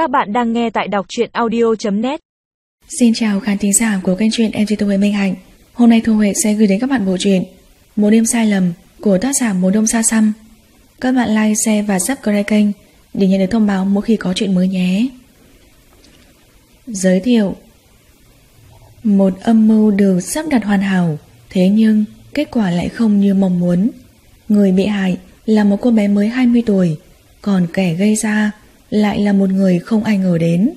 Các bạn đang nghe tại đọc truyện audio.net Xin chào khán thính giả của kênh truyện MC Thu Huệ Minh Hạnh. Hôm nay Thu Huệ sẽ gửi đến các bạn bộ truyện Một đêm sai lầm của tác giả Mùa Đông Sa Xăm. Các bạn like, share và subscribe kênh để nhận được thông báo mỗi khi có chuyện mới nhé. Giới thiệu. Một âm mưu được sắp đặt hoàn hảo Thế nhưng kết quả lại không như mong muốn. Người bị hại là một cô bé mới 20 tuổi Còn kẻ gây ra lại là một người không ai ngờ đến.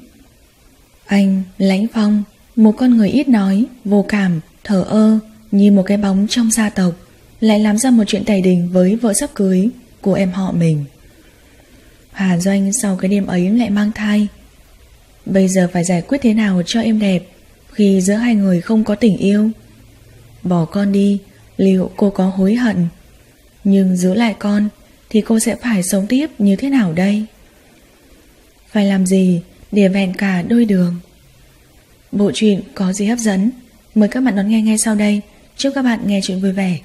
Anh, Lãnh Phong, một con người ít nói, vô cảm, thở ơ, như một cái bóng trong gia tộc, lại làm ra một chuyện tày đình với vợ sắp cưới của em họ mình. Hà Doanh sau cái đêm ấy lại mang thai. Bây giờ phải giải quyết thế nào cho em đẹp khi giữa hai người không có tình yêu? Bỏ con đi, liệu cô có hối hận? Nhưng giữ lại con thì cô sẽ phải sống tiếp như thế nào đây? Phải làm gì để vẹn cả đôi đường? Bộ truyện có gì hấp dẫn? Mời các bạn đón nghe ngay sau đây. Chúc các bạn nghe chuyện vui vẻ.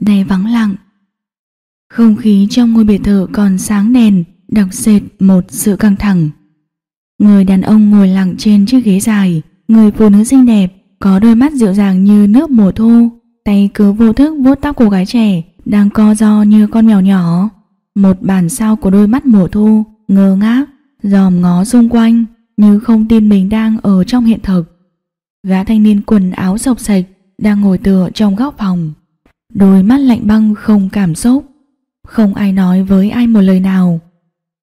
Này vắng lặng, Không khí trong ngôi biệt thự còn sáng đèn, Đặc sệt một sự căng thẳng. Người đàn ông ngồi lặng trên chiếc ghế dài, Người phụ nữ xinh đẹp, Có đôi mắt dịu dàng như nước mùa thu, Tay cứ vô thức vuốt tóc cô gái trẻ đang co do như con mèo nhỏ. Một bản sao của đôi mắt mùa thu, ngơ ngác, dòm ngó xung quanh, như không tin mình đang ở trong hiện thực. Gã thanh niên quần áo sộc sạch đang ngồi tựa trong góc phòng. Đôi mắt lạnh băng không cảm xúc. Không ai nói với ai một lời nào.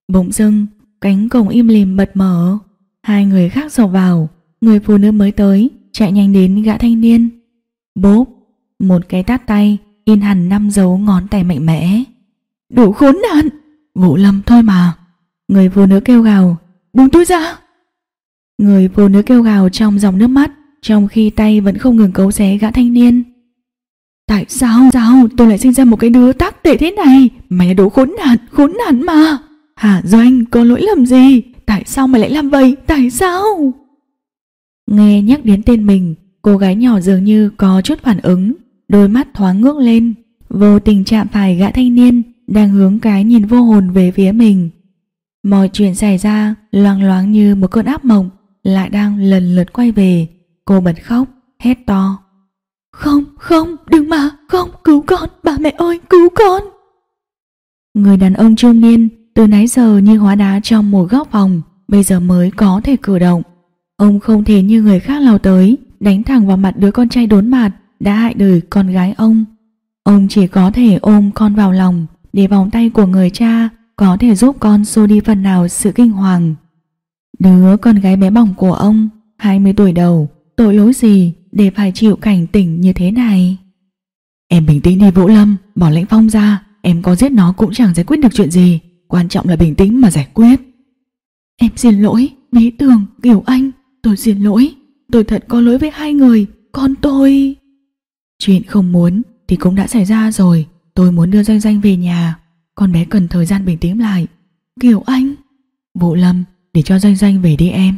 Bỗng dưng, cánh cổng im lìm bật mở. Hai người khác dò vào, người phụ nữ mới tới, chạy nhanh đến gã thanh niên. Bốp, một cái tát tay in hẳn năm dấu ngón tay mạnh mẽ. Đủ khốn nạn! Vũ Lâm thôi mà. Người phụ nữ kêu gào, buông tôi ra! Người phụ nữ kêu gào trong dòng nước mắt, trong khi tay vẫn không ngừng cấu xé gã thanh niên. Tại sao, sao tôi lại sinh ra một cái đứa tác tệ thế này? Mày là đồ khốn nạn, khốn nạn mà! Hà Doanh có lỗi lầm gì? Tại sao mày lại làm vậy? Tại sao? Nghe nhắc đến tên mình, cô gái nhỏ dường như có chút phản ứng, đôi mắt thoáng ngước lên, vô tình chạm phải gã thanh niên đang hướng cái nhìn vô hồn về phía mình. Mọi chuyện xảy ra loang loáng như một cơn áp mộng lại đang lần lượt quay về. Cô bật khóc, hét to. Không, không, đừng mà, không, cứu con, bà mẹ ơi, cứu con. Người đàn ông trung niên từ nãy giờ như hóa đá trong một góc phòng, bây giờ mới có thể cử động. Ông không thể như người khác lao tới, đánh thẳng vào mặt đứa con trai đốn mặt đã hại đời con gái ông. Ông chỉ có thể ôm con vào lòng để vòng tay của người cha có thể giúp con xua đi phần nào sự kinh hoàng. Đứa con gái bé bỏng của ông, 20 tuổi đầu, tội lỗi gì để phải chịu cảnh tỉnh như thế này? Em bình tĩnh đi Vũ Lâm, bỏ lãnh phong ra, em có giết nó cũng chẳng giải quyết được chuyện gì, quan trọng là bình tĩnh mà giải quyết. Em xin lỗi, Bí Tường, Kiều Anh, tôi xin lỗi, tôi thật có lỗi với hai người, con tôi... Chuyện không muốn thì cũng đã xảy ra rồi. Tôi muốn đưa Danh Danh về nhà. Con bé cần thời gian bình tĩnh lại. Kiều Anh, Vũ Lâm, để cho Danh Danh về đi em.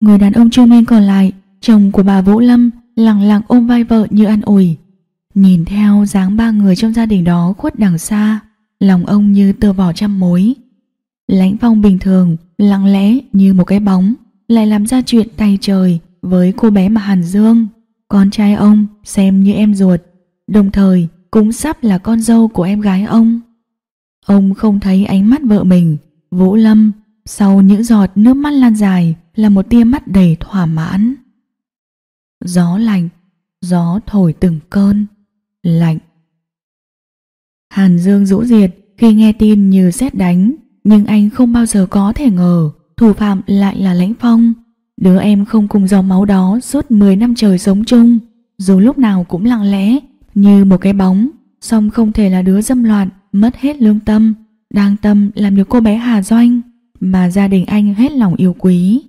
Người đàn ông trung niên còn lại, Chồng của bà Vũ Lâm, Lặng lặng ôm vai vợ như ăn ủi. Nhìn theo dáng ba người trong gia đình đó khuất đằng xa, Lòng ông như tơ vỏ trăm mối. Lãnh phong bình thường, Lặng lẽ như một cái bóng, Lại làm ra chuyện tay trời Với cô bé mà Hàn Dương con trai ông xem như em ruột, đồng thời cũng sắp là con dâu của em gái ông. Ông không thấy ánh mắt vợ mình, Vũ Lâm, sau những giọt nước mắt lan dài là một tia mắt đầy thỏa mãn. Gió lạnh, gió thổi từng cơn, lạnh. Hàn Dương rũ diệt khi nghe tin như xét đánh, nhưng anh không bao giờ có thể ngờ thủ phạm lại là Lãnh Phong. Đứa em không cùng dòng máu đó suốt 10 năm trời sống chung, dù lúc nào cũng lặng lẽ, như một cái bóng, song không thể là đứa dâm loạn, mất hết lương tâm, đang tâm làm được cô bé Hà Doanh, mà gia đình anh hết lòng yêu quý.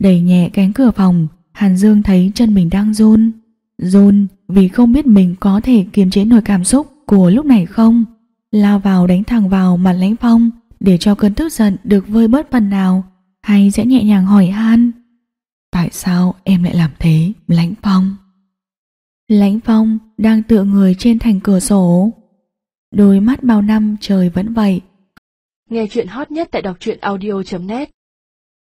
Đẩy nhẹ cánh cửa phòng, Hàn Dương thấy chân mình đang run. Run vì không biết mình có thể kiềm chế nổi cảm xúc của lúc này không. Lao vào đánh thẳng vào mặt lãnh phong để cho cơn tức giận được vơi bớt phần nào hay sẽ nhẹ nhàng hỏi han Tại sao em lại làm thế, Lãnh Phong? Lãnh Phong đang tựa người trên thành cửa sổ, Đôi mắt bao năm trời vẫn vậy. Nghe chuyện hot nhất tại đọc truyện audio.net